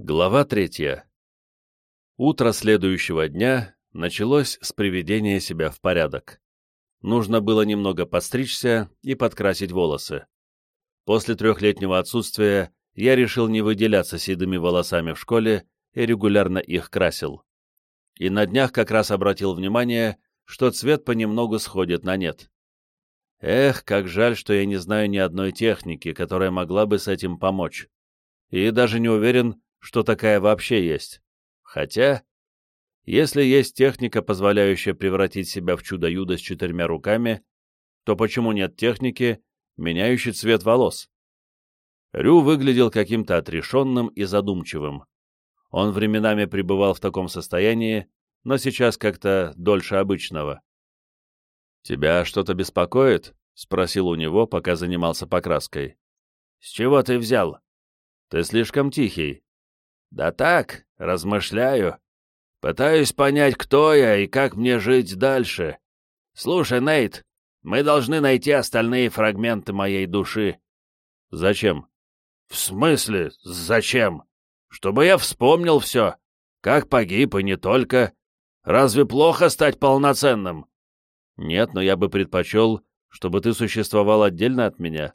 Глава третья. Утро следующего дня началось с приведения себя в порядок. Нужно было немного подстричься и подкрасить волосы. После трехлетнего отсутствия я решил не выделяться седыми волосами в школе и регулярно их красил. И на днях как раз обратил внимание, что цвет понемногу сходит на нет. Эх, как жаль, что я не знаю ни одной техники, которая могла бы с этим помочь. И даже не уверен, что такая вообще есть. Хотя, если есть техника, позволяющая превратить себя в чудо-юдо с четырьмя руками, то почему нет техники, меняющей цвет волос? Рю выглядел каким-то отрешенным и задумчивым. Он временами пребывал в таком состоянии, но сейчас как-то дольше обычного. «Тебя что-то беспокоит?» — спросил у него, пока занимался покраской. «С чего ты взял?» «Ты слишком тихий. Да так, размышляю. Пытаюсь понять, кто я и как мне жить дальше. Слушай, Нейт, мы должны найти остальные фрагменты моей души. Зачем? В смысле, зачем? Чтобы я вспомнил все. Как погиб и не только. Разве плохо стать полноценным? Нет, но я бы предпочел, чтобы ты существовал отдельно от меня.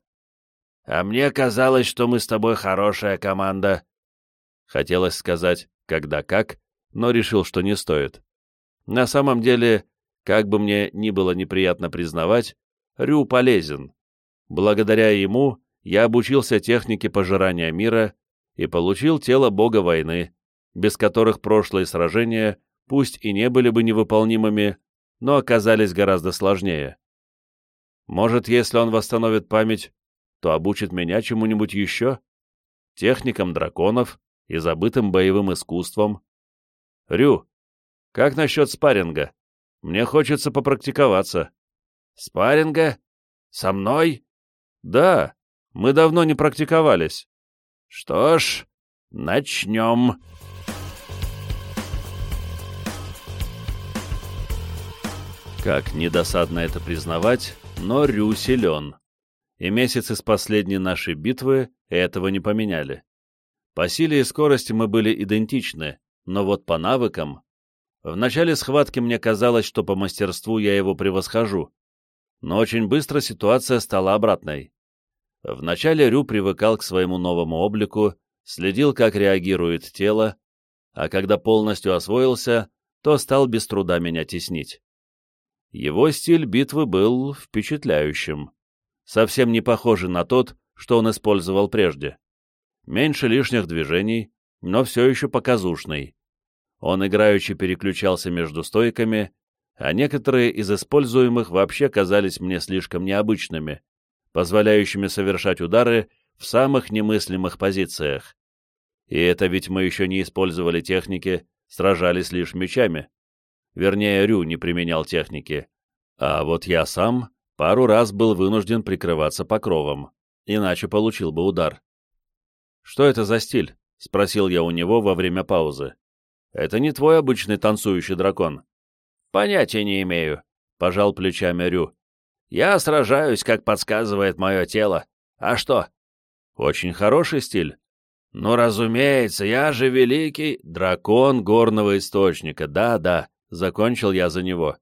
А мне казалось, что мы с тобой хорошая команда. Хотелось сказать «когда как», но решил, что не стоит. На самом деле, как бы мне ни было неприятно признавать, Рю полезен. Благодаря ему я обучился технике пожирания мира и получил тело бога войны, без которых прошлые сражения, пусть и не были бы невыполнимыми, но оказались гораздо сложнее. Может, если он восстановит память, то обучит меня чему-нибудь еще? Техникам драконов и забытым боевым искусством. Рю, как насчет спарринга? Мне хочется попрактиковаться. Спарринга? Со мной? Да, мы давно не практиковались. Что ж, начнем. Как недосадно это признавать, но Рю силен. И месяцы с последней нашей битвы этого не поменяли. По силе и скорости мы были идентичны, но вот по навыкам... В начале схватки мне казалось, что по мастерству я его превосхожу, но очень быстро ситуация стала обратной. Вначале Рю привыкал к своему новому облику, следил, как реагирует тело, а когда полностью освоился, то стал без труда меня теснить. Его стиль битвы был впечатляющим, совсем не похожий на тот, что он использовал прежде меньше лишних движений, но все еще показушный. Он играючи переключался между стойками, а некоторые из используемых вообще казались мне слишком необычными, позволяющими совершать удары в самых немыслимых позициях. И это ведь мы еще не использовали техники, сражались лишь мечами. Вернее, Рю не применял техники. А вот я сам пару раз был вынужден прикрываться покровом, иначе получил бы удар. «Что это за стиль?» — спросил я у него во время паузы. «Это не твой обычный танцующий дракон». «Понятия не имею», — пожал плечами Рю. «Я сражаюсь, как подсказывает мое тело. А что?» «Очень хороший стиль». «Ну, разумеется, я же великий...» «Дракон горного источника, да-да», — закончил я за него.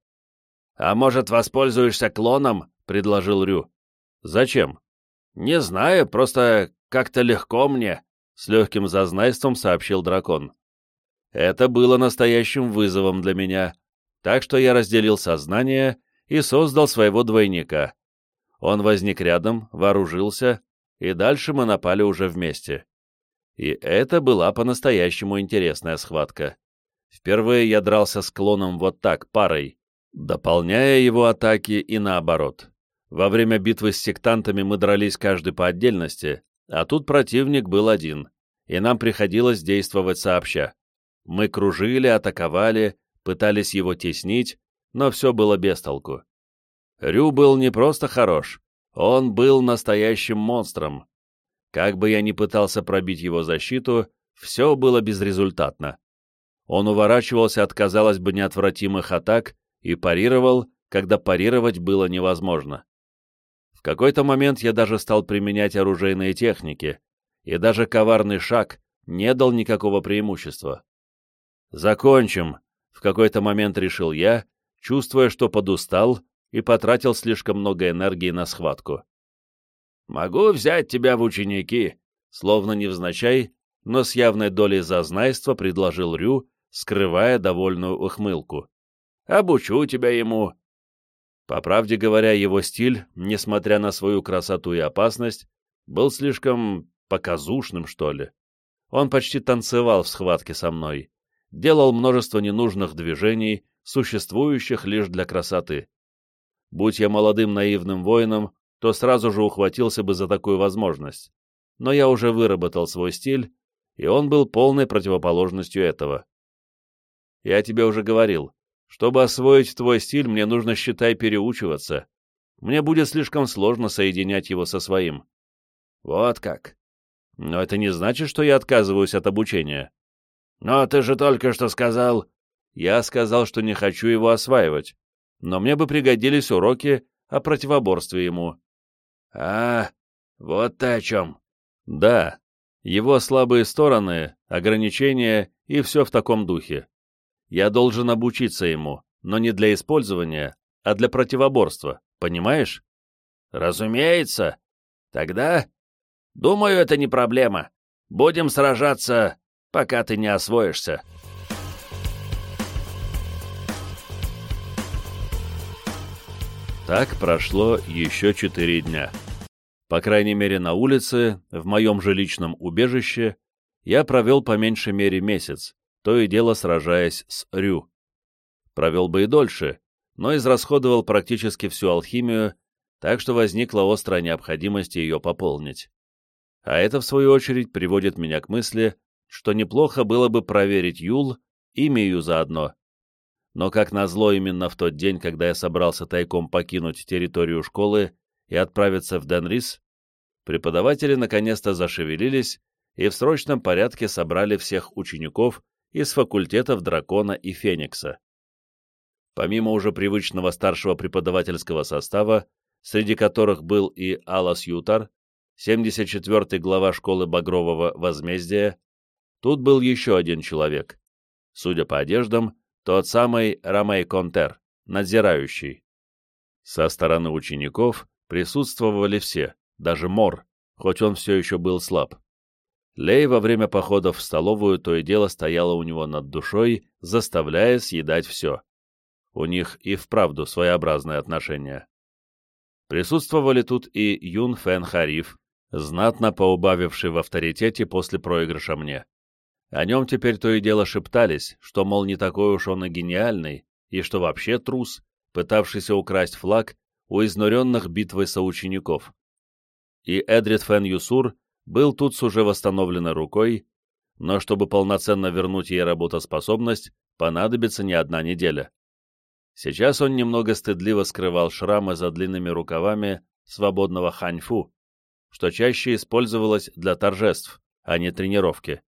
«А может, воспользуешься клоном?» — предложил Рю. «Зачем?» «Не знаю, просто как-то легко мне», — с легким зазнайством сообщил дракон. Это было настоящим вызовом для меня, так что я разделил сознание и создал своего двойника. Он возник рядом, вооружился, и дальше мы напали уже вместе. И это была по-настоящему интересная схватка. Впервые я дрался с клоном вот так, парой, дополняя его атаки и наоборот. Во время битвы с сектантами мы дрались каждый по отдельности, а тут противник был один, и нам приходилось действовать сообща. Мы кружили, атаковали, пытались его теснить, но все было без толку. Рю был не просто хорош, он был настоящим монстром. Как бы я ни пытался пробить его защиту, все было безрезультатно. Он уворачивался от, казалось бы, неотвратимых атак и парировал, когда парировать было невозможно. В какой-то момент я даже стал применять оружейные техники, и даже коварный шаг, не дал никакого преимущества. «Закончим», — в какой-то момент решил я, чувствуя, что подустал и потратил слишком много энергии на схватку. «Могу взять тебя в ученики», — словно невзначай, но с явной долей зазнайства предложил Рю, скрывая довольную ухмылку. «Обучу тебя ему». По правде говоря, его стиль, несмотря на свою красоту и опасность, был слишком показушным, что ли. Он почти танцевал в схватке со мной, делал множество ненужных движений, существующих лишь для красоты. Будь я молодым наивным воином, то сразу же ухватился бы за такую возможность. Но я уже выработал свой стиль, и он был полной противоположностью этого. Я тебе уже говорил, чтобы освоить твой стиль, мне нужно, считай, переучиваться. Мне будет слишком сложно соединять его со своим. Вот как. Но это не значит, что я отказываюсь от обучения. Но ты же только что сказал... Я сказал, что не хочу его осваивать, но мне бы пригодились уроки о противоборстве ему. А, вот ты о чем. Да, его слабые стороны, ограничения и все в таком духе. Я должен обучиться ему, но не для использования, а для противоборства, понимаешь? Разумеется. Тогда, думаю, это не проблема. Будем сражаться, пока ты не освоишься. Так прошло еще четыре дня. По крайней мере, на улице, в моем жилищном убежище, я провел по меньшей мере месяц, то и дело сражаясь с Рю. Провел бы и дольше, но израсходовал практически всю алхимию, так что возникла острая необходимость ее пополнить. А это, в свою очередь, приводит меня к мысли, что неплохо было бы проверить Юл и Мию заодно но, как назло, именно в тот день, когда я собрался тайком покинуть территорию школы и отправиться в Денрис, преподаватели наконец-то зашевелились и в срочном порядке собрали всех учеников из факультетов Дракона и Феникса. Помимо уже привычного старшего преподавательского состава, среди которых был и Алас Ютар, 74-й глава школы Багрового Возмездия, тут был еще один человек. Судя по одеждам, тот самый Ромей Контер, надзирающий. Со стороны учеников присутствовали все, даже Мор, хоть он все еще был слаб. Лей во время походов в столовую то и дело стояла у него над душой, заставляя съедать все. У них и вправду своеобразные отношения. Присутствовали тут и Юн Фэн Хариф, знатно поубавивший в авторитете после проигрыша мне. О нем теперь то и дело шептались, что, мол, не такой уж он и гениальный, и что вообще трус, пытавшийся украсть флаг у изнуренных битвой соучеников. И Эдрид Фен Юсур был тут с уже восстановленной рукой, но чтобы полноценно вернуть ей работоспособность, понадобится не одна неделя. Сейчас он немного стыдливо скрывал шрамы за длинными рукавами свободного ханьфу, что чаще использовалось для торжеств, а не тренировки.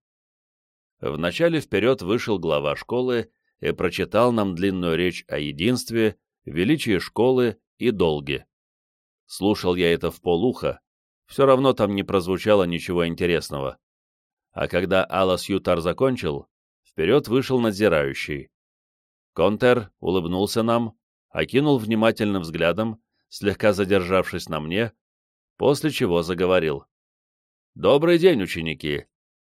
Вначале вперед вышел глава школы и прочитал нам длинную речь о единстве, величии школы и долге. Слушал я это в полуха, все равно там не прозвучало ничего интересного. А когда Алас Ютар закончил, вперед вышел надзирающий. Контер улыбнулся нам, окинул внимательным взглядом, слегка задержавшись на мне, после чего заговорил. «Добрый день, ученики!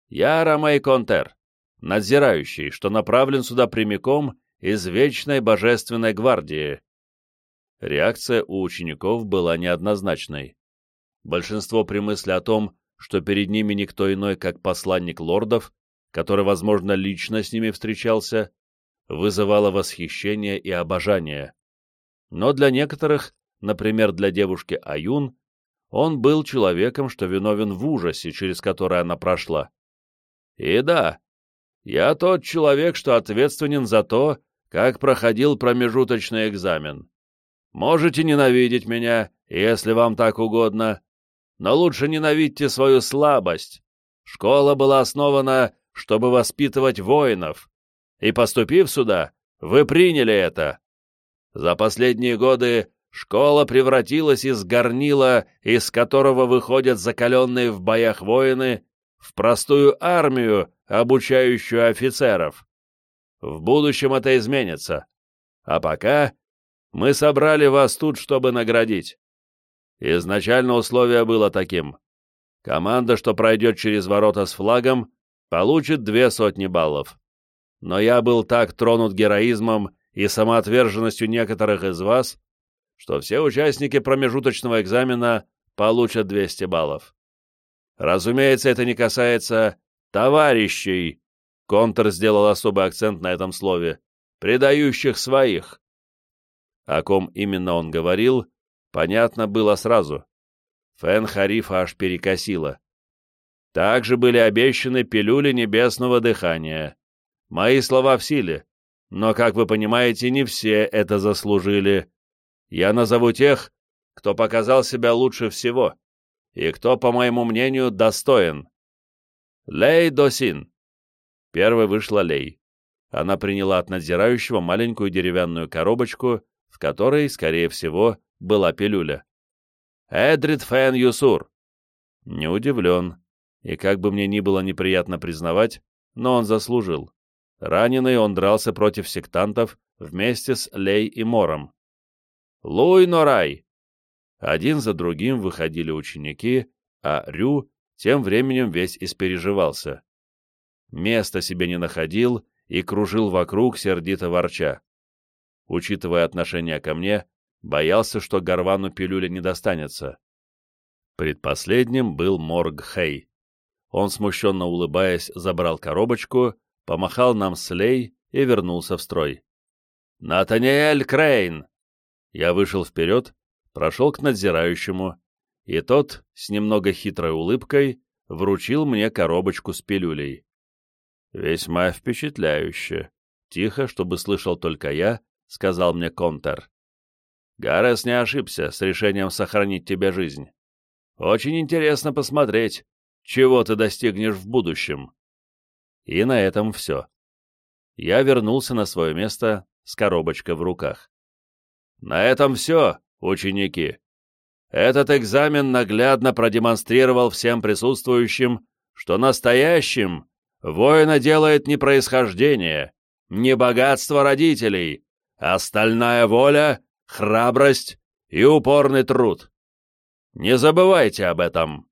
Я Ромей Контер надзирающий, что направлен сюда прямиком из Вечной Божественной Гвардии. Реакция у учеников была неоднозначной. Большинство при мысли о том, что перед ними никто иной, как посланник лордов, который, возможно, лично с ними встречался, вызывало восхищение и обожание. Но для некоторых, например, для девушки Аюн, он был человеком, что виновен в ужасе, через который она прошла. И да, я тот человек, что ответственен за то, как проходил промежуточный экзамен. Можете ненавидеть меня, если вам так угодно, но лучше ненавидьте свою слабость. Школа была основана, чтобы воспитывать воинов, и, поступив сюда, вы приняли это. За последние годы школа превратилась из горнила, из которого выходят закаленные в боях воины, в простую армию, обучающую офицеров. В будущем это изменится. А пока мы собрали вас тут, чтобы наградить. Изначально условие было таким. Команда, что пройдет через ворота с флагом, получит две сотни баллов. Но я был так тронут героизмом и самоотверженностью некоторых из вас, что все участники промежуточного экзамена получат 200 баллов. Разумеется, это не касается товарищей, Контор сделал особый акцент на этом слове, предающих своих. О ком именно он говорил, понятно было сразу. Фэн Харифа аж перекосило. Также были обещаны пилюли небесного дыхания. Мои слова в силе, но, как вы понимаете, не все это заслужили. Я назову тех, кто показал себя лучше всего, и кто, по моему мнению, достоин. Лей Досин. Первой вышла Лей. Она приняла от надзирающего маленькую деревянную коробочку, в которой, скорее всего, была пилюля. Эдрид Фэн Юсур. Не удивлен. И как бы мне ни было неприятно признавать, но он заслужил. Раненый он дрался против сектантов вместе с Лей и Мором. Луй Норай! Один за другим выходили ученики, а Рю тем временем весь испереживался. Места себе не находил и кружил вокруг, сердито ворча. Учитывая отношение ко мне, боялся, что Гарвану пилюля не достанется. Предпоследним был Морг Хей. Он, смущенно улыбаясь, забрал коробочку, помахал нам слей и вернулся в строй. «Натаниэль Крейн!» Я вышел вперед, прошел к надзирающему, и тот, с немного хитрой улыбкой, вручил мне коробочку с пилюлей. «Весьма впечатляюще», — тихо, чтобы слышал только я, сказал мне Контер. «Гарес не ошибся с решением сохранить тебе жизнь. Очень интересно посмотреть, чего ты достигнешь в будущем». И на этом все. Я вернулся на свое место с коробочкой в руках. На этом все, ученики. Этот экзамен наглядно продемонстрировал всем присутствующим, что настоящим воина делает не происхождение, не богатство родителей, а стальная воля, храбрость и упорный труд. Не забывайте об этом.